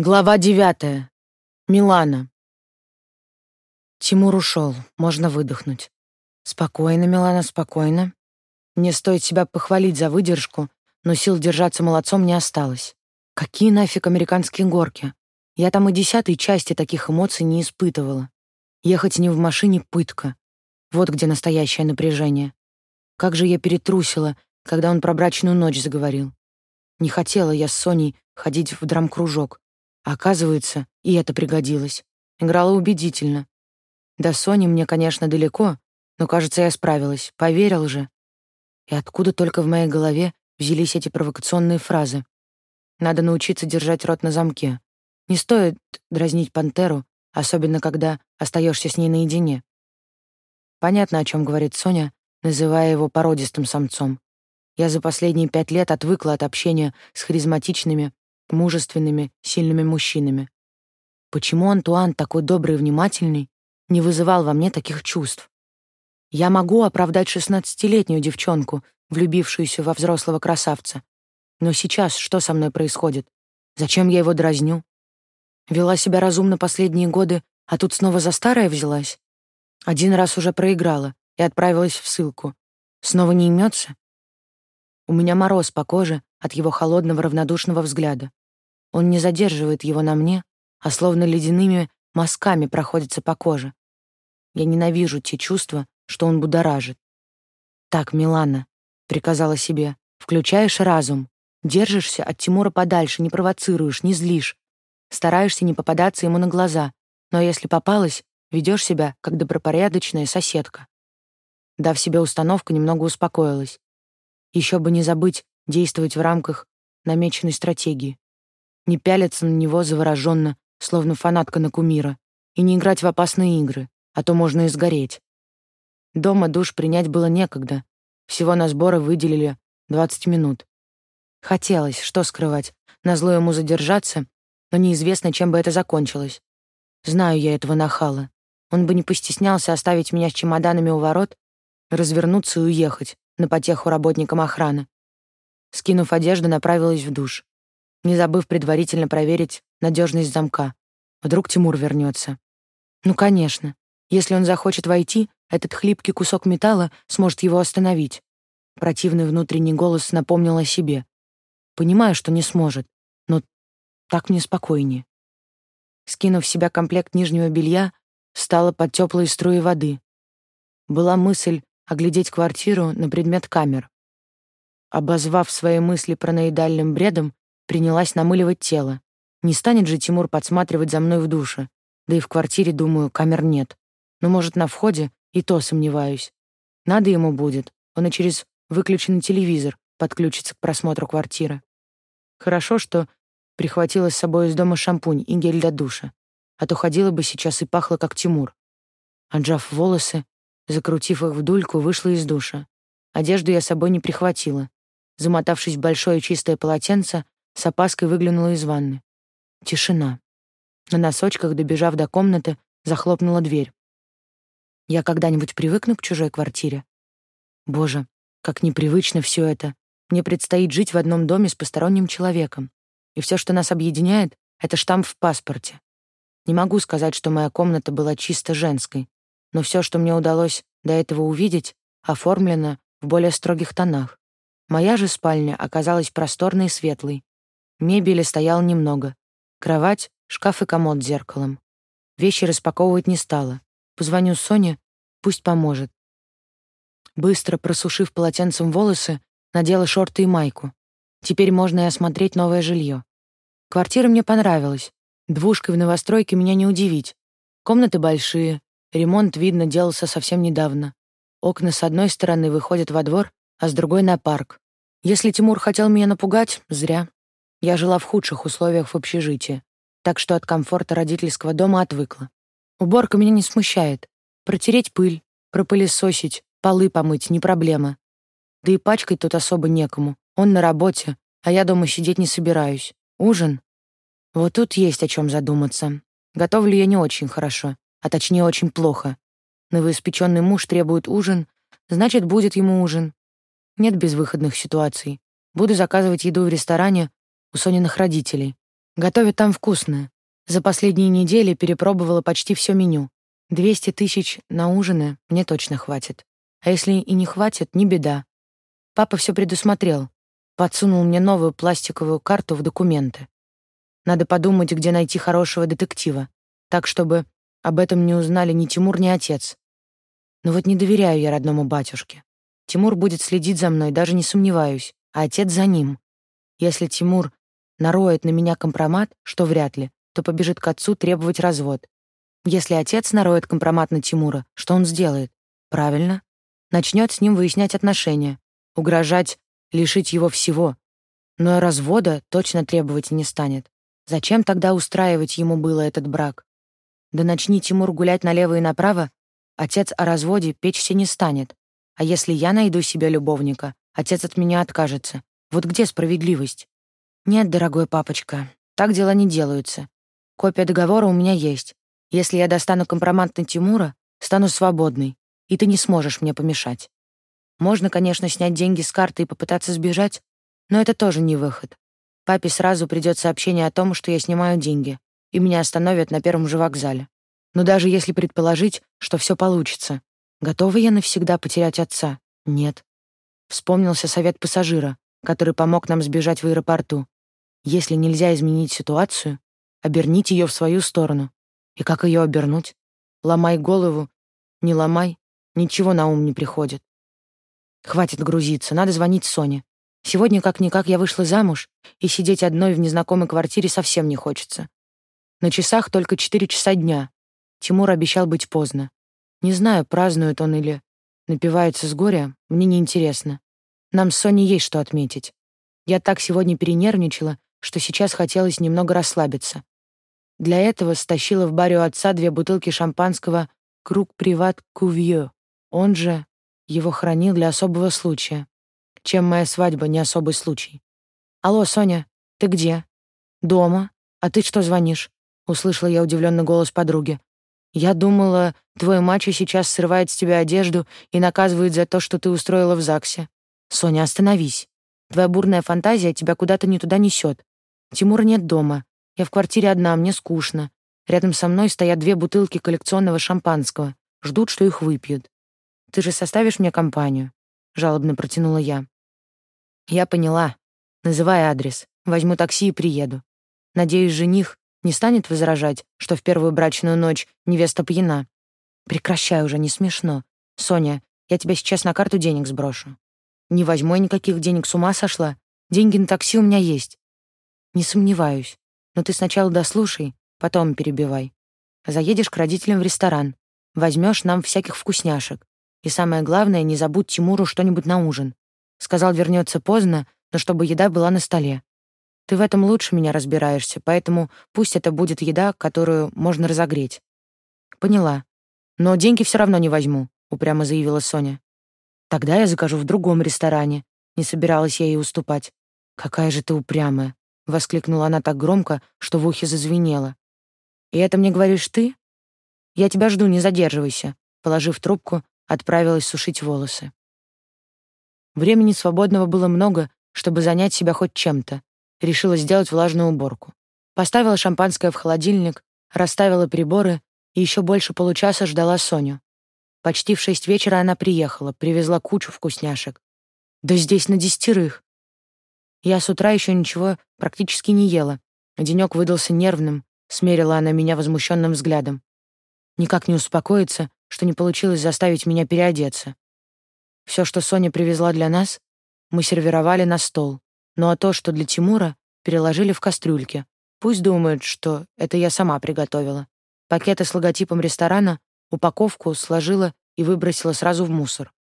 Глава девятая. Милана. Тимур ушел, можно выдохнуть. Спокойно, Милана, спокойно. Мне стоит себя похвалить за выдержку, но сил держаться молодцом не осталось. Какие нафиг американские горки? Я там и десятой части таких эмоций не испытывала. Ехать не в машине — пытка. Вот где настоящее напряжение. Как же я перетрусила, когда он про брачную ночь заговорил. Не хотела я с Соней ходить в драм-кружок, Оказывается, и это пригодилось. Играла убедительно. До Сони мне, конечно, далеко, но, кажется, я справилась. Поверил же. И откуда только в моей голове взялись эти провокационные фразы? Надо научиться держать рот на замке. Не стоит дразнить пантеру, особенно когда остаешься с ней наедине. Понятно, о чем говорит Соня, называя его породистым самцом. Я за последние пять лет отвыкла от общения с харизматичными, мужественными, сильными мужчинами. Почему Антуан, такой добрый и внимательный, не вызывал во мне таких чувств? Я могу оправдать шестнадцатилетнюю девчонку, влюбившуюся во взрослого красавца. Но сейчас что со мной происходит? Зачем я его дразню? Вела себя разумно последние годы, а тут снова за старое взялась? Один раз уже проиграла и отправилась в ссылку. Снова не имется? У меня мороз по коже от его холодного равнодушного взгляда. Он не задерживает его на мне, а словно ледяными мазками проходится по коже. Я ненавижу те чувства, что он будоражит. «Так, Милана», — приказала себе, — «включаешь разум, держишься от Тимура подальше, не провоцируешь, не злишь, стараешься не попадаться ему на глаза, но если попалась, ведешь себя как добропорядочная соседка». Дав себе установку, немного успокоилась. Еще бы не забыть действовать в рамках намеченной стратегии не пялиться на него завороженно, словно фанатка на кумира, и не играть в опасные игры, а то можно и сгореть. Дома душ принять было некогда. Всего на сборы выделили 20 минут. Хотелось, что скрывать, назло ему задержаться, но неизвестно, чем бы это закончилось. Знаю я этого нахала. Он бы не постеснялся оставить меня с чемоданами у ворот, развернуться и уехать на потеху работникам охраны. Скинув одежду, направилась в душ не забыв предварительно проверить надежность замка. Вдруг Тимур вернется. Ну, конечно. Если он захочет войти, этот хлипкий кусок металла сможет его остановить. Противный внутренний голос напомнил о себе. Понимаю, что не сможет, но так мне спокойнее. Скинув в себя комплект нижнего белья, встала под теплые струи воды. Была мысль оглядеть квартиру на предмет камер. Обозвав свои мысли параноидальным бредом, принялась намыливать тело. Не станет же Тимур подсматривать за мной в душе. Да и в квартире, думаю, камер нет. Но, может, на входе, и то сомневаюсь. Надо ему будет. Он и через выключенный телевизор подключится к просмотру квартиры. Хорошо, что прихватила с собой из дома шампунь и гель для душа. А то ходила бы сейчас и пахла, как Тимур. Отжав волосы, закрутив их в дульку, вышла из душа. Одежду я с собой не прихватила. Замотавшись в большое чистое полотенце, с опаской выглянула из ванны. Тишина. На носочках, добежав до комнаты, захлопнула дверь. Я когда-нибудь привыкну к чужой квартире? Боже, как непривычно все это. Мне предстоит жить в одном доме с посторонним человеком. И все, что нас объединяет, — это штамп в паспорте. Не могу сказать, что моя комната была чисто женской, но все, что мне удалось до этого увидеть, оформлено в более строгих тонах. Моя же спальня оказалась просторной и светлой, Мебели стоял немного. Кровать, шкаф и комод с зеркалом. Вещи распаковывать не стала. Позвоню Соне, пусть поможет. Быстро просушив полотенцем волосы, надела шорты и майку. Теперь можно и осмотреть новое жилье. Квартира мне понравилась. Двушкой в новостройке меня не удивить. Комнаты большие, ремонт, видно, делался совсем недавно. Окна с одной стороны выходят во двор, а с другой — на парк. Если Тимур хотел меня напугать, зря. Я жила в худших условиях в общежитии, так что от комфорта родительского дома отвыкла. Уборка меня не смущает. Протереть пыль, пропылесосить, полы помыть — не проблема. Да и пачкать тут особо некому. Он на работе, а я дома сидеть не собираюсь. Ужин? Вот тут есть о чем задуматься. Готовлю я не очень хорошо, а точнее очень плохо. Новоиспеченный муж требует ужин, значит, будет ему ужин. Нет безвыходных ситуаций. Буду заказывать еду в ресторане, у Сониных родителей. Готовят там вкусно. За последние недели перепробовала почти все меню. 200 тысяч на ужины мне точно хватит. А если и не хватит, не беда. Папа все предусмотрел. Подсунул мне новую пластиковую карту в документы. Надо подумать, где найти хорошего детектива, так чтобы об этом не узнали ни Тимур, ни отец. Но вот не доверяю я родному батюшке. Тимур будет следить за мной, даже не сомневаюсь, а отец за ним. Если Тимур нароет на меня компромат, что вряд ли, то побежит к отцу требовать развод. Если отец нароет компромат на Тимура, что он сделает? Правильно. Начнет с ним выяснять отношения, угрожать, лишить его всего. Но развода точно требовать не станет. Зачем тогда устраивать ему было этот брак? Да начни Тимур гулять налево и направо, отец о разводе печься не станет. А если я найду себе любовника, отец от меня откажется. Вот где справедливость? Нет, дорогой папочка, так дела не делаются. Копия договора у меня есть. Если я достану компромат на Тимура, стану свободной, и ты не сможешь мне помешать. Можно, конечно, снять деньги с карты и попытаться сбежать, но это тоже не выход. Папе сразу придет сообщение о том, что я снимаю деньги, и меня остановят на первом же вокзале. Но даже если предположить, что все получится, готова я навсегда потерять отца? Нет. Вспомнился совет пассажира, который помог нам сбежать в аэропорту. Если нельзя изменить ситуацию, оберните ее в свою сторону. И как ее обернуть? Ломай голову, не ломай, ничего на ум не приходит. Хватит грузиться, надо звонить Соне. Сегодня как-никак я вышла замуж, и сидеть одной в незнакомой квартире совсем не хочется. На часах только четыре часа дня. Тимур обещал быть поздно. Не знаю, празднует он или напивается с горя, мне не интересно. Нам с Соней есть что отметить. Я так сегодня перенервничала, что сейчас хотелось немного расслабиться. Для этого стащила в баре у отца две бутылки шампанского «Круг Приват Кувье». Он же его хранил для особого случая. Чем моя свадьба не особый случай. «Алло, Соня, ты где?» «Дома. А ты что звонишь?» Услышала я удивленный голос подруги. «Я думала, твой мачо сейчас срывает с тебя одежду и наказывает за то, что ты устроила в ЗАГСе. Соня, остановись. Твоя бурная фантазия тебя куда-то не туда несет. Тимура нет дома. Я в квартире одна, мне скучно. Рядом со мной стоят две бутылки коллекционного шампанского. Ждут, что их выпьют. Ты же составишь мне компанию?» — жалобно протянула я. «Я поняла. Называй адрес. Возьму такси и приеду. Надеюсь, жених не станет возражать, что в первую брачную ночь невеста пьяна. Прекращай уже, не смешно. Соня, я тебе сейчас на карту денег сброшу. Не возьму я никаких денег, с ума сошла. Деньги на такси у меня есть. Не сомневаюсь. Но ты сначала дослушай, потом перебивай. Заедешь к родителям в ресторан, возьмешь нам всяких вкусняшек. И самое главное, не забудь Тимуру что-нибудь на ужин. Сказал, вернется поздно, но чтобы еда была на столе. Ты в этом лучше меня разбираешься, поэтому пусть это будет еда, которую можно разогреть. Поняла. Но деньги все равно не возьму, упрямо заявила Соня. Тогда я закажу в другом ресторане. Не собиралась я ей уступать. Какая же ты упрямая воскликнула она так громко, что в ухе зазвенело. И это мне говоришь ты? Я тебя жду, не задерживайся, положив трубку, отправилась сушить волосы. Времени свободного было много, чтобы занять себя хоть чем-то. Решила сделать влажную уборку. Поставила шампанское в холодильник, расставила приборы и еще больше получаса ждала Соню. Почти в шесть вечера она приехала, привезла кучу вкусняшек. Да здесь на десятерых. Я с утра еще ничего практически не ела. Денек выдался нервным, смерила она меня возмущенным взглядом. Никак не успокоится, что не получилось заставить меня переодеться. Все, что Соня привезла для нас, мы сервировали на стол. Ну а то, что для Тимура, переложили в кастрюльки. Пусть думают, что это я сама приготовила. Пакеты с логотипом ресторана, упаковку сложила и выбросила сразу в мусор.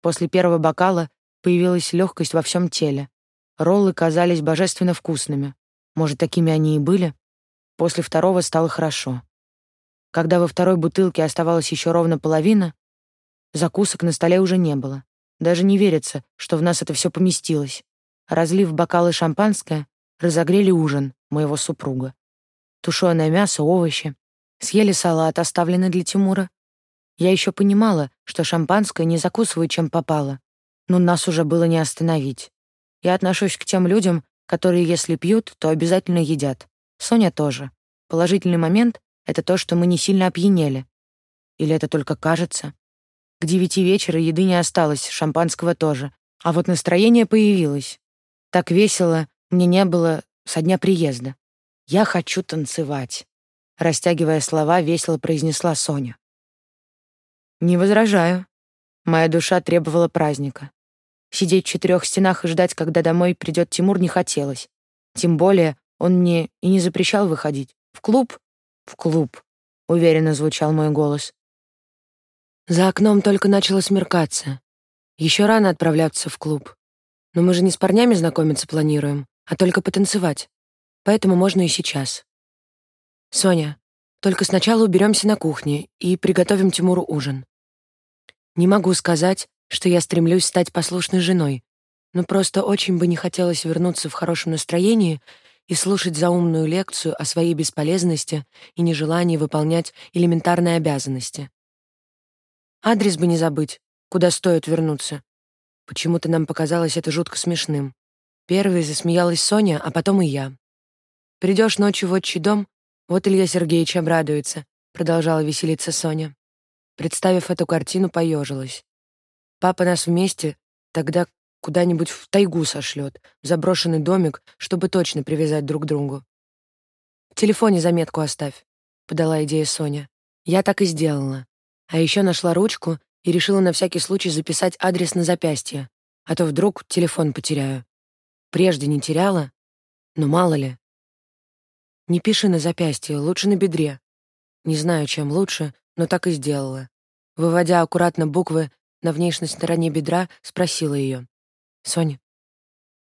После первого бокала появилась легкость во всем теле. Роллы казались божественно вкусными. Может, такими они и были? После второго стало хорошо. Когда во второй бутылке оставалась еще ровно половина, закусок на столе уже не было. Даже не верится, что в нас это все поместилось. Разлив бокалы шампанское, разогрели ужин моего супруга. Тушеное мясо, овощи. Съели салат, оставленный для Тимура. Я еще понимала, что шампанское не закусывают, чем попало. Но нас уже было не остановить. Я отношусь к тем людям, которые, если пьют, то обязательно едят. Соня тоже. Положительный момент — это то, что мы не сильно опьянели. Или это только кажется? К девяти вечера еды не осталось, шампанского тоже. А вот настроение появилось. Так весело мне не было со дня приезда. «Я хочу танцевать», — растягивая слова, весело произнесла Соня. «Не возражаю. Моя душа требовала праздника. Сидеть в четырех стенах и ждать, когда домой придет Тимур, не хотелось. Тем более он мне и не запрещал выходить. В клуб? В клуб, — уверенно звучал мой голос. За окном только начало смеркаться. Еще рано отправляться в клуб. Но мы же не с парнями знакомиться планируем, а только потанцевать. Поэтому можно и сейчас. Соня, только сначала уберемся на кухне и приготовим Тимуру ужин. Не могу сказать, что я стремлюсь стать послушной женой, но просто очень бы не хотелось вернуться в хорошем настроении и слушать заумную лекцию о своей бесполезности и нежелании выполнять элементарные обязанности. Адрес бы не забыть, куда стоит вернуться. Почему-то нам показалось это жутко смешным. Первой засмеялась Соня, а потом и я. Придешь ночью в отчий дом, вот Илья Сергеевич обрадуется», — продолжала веселиться Соня. Представив эту картину, поежилась. «Папа нас вместе тогда куда-нибудь в тайгу сошлет, в заброшенный домик, чтобы точно привязать друг к другу». «В телефоне заметку оставь», — подала идея Соня. Я так и сделала. А еще нашла ручку и решила на всякий случай записать адрес на запястье, а то вдруг телефон потеряю. Прежде не теряла, но мало ли. Не пиши на запястье, лучше на бедре. Не знаю, чем лучше, но так и сделала. Выводя аккуратно буквы на внешней стороне бедра, спросила ее. «Соня,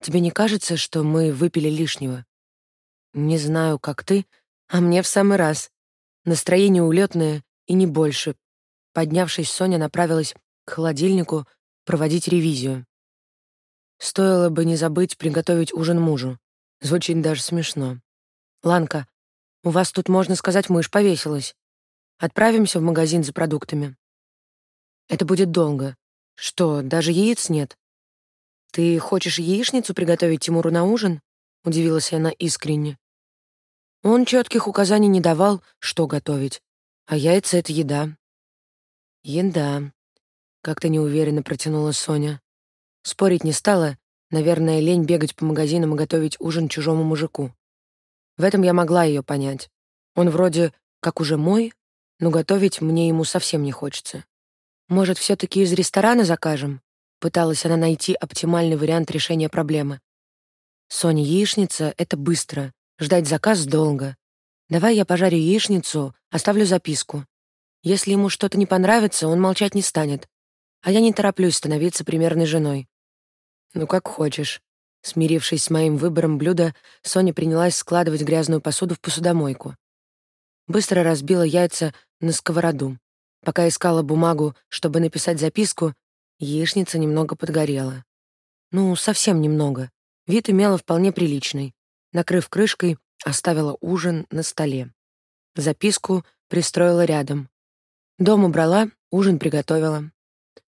тебе не кажется, что мы выпили лишнего?» «Не знаю, как ты, а мне в самый раз. Настроение улетное и не больше, Поднявшись, Соня направилась к холодильнику проводить ревизию. Стоило бы не забыть приготовить ужин мужу. Звучит даже смешно. «Ланка, у вас тут, можно сказать, мышь повесилась. Отправимся в магазин за продуктами». «Это будет долго. Что, даже яиц нет?» «Ты хочешь яичницу приготовить Тимуру на ужин?» — удивилась она искренне. Он четких указаний не давал, что готовить. А яйца — это еда. «Еда», — как-то неуверенно протянула Соня. Спорить не стала, наверное, лень бегать по магазинам и готовить ужин чужому мужику. В этом я могла ее понять. Он вроде как уже мой, но готовить мне ему совсем не хочется. Может, все таки из ресторана закажем? Пыталась она найти оптимальный вариант решения проблемы. Соня, яичница — это быстро, ждать заказ долго. Давай я пожарю яичницу, оставлю записку. Если ему что-то не понравится, он молчать не станет. А я не тороплюсь становиться примерной женой. Ну, как хочешь. Смирившись с моим выбором блюда, Соня принялась складывать грязную посуду в посудомойку. Быстро разбила яйца на сковороду. Пока искала бумагу, чтобы написать записку, яичница немного подгорела. Ну, совсем немного. Вид имела вполне приличный. Накрыв крышкой, оставила ужин на столе. Записку пристроила рядом. Дом убрала, ужин приготовила.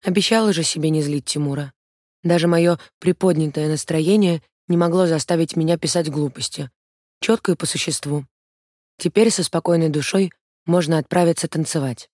Обещала же себе не злить Тимура. Даже мое приподнятое настроение не могло заставить меня писать глупости. Четко и по существу. Теперь со спокойной душой можно отправиться танцевать.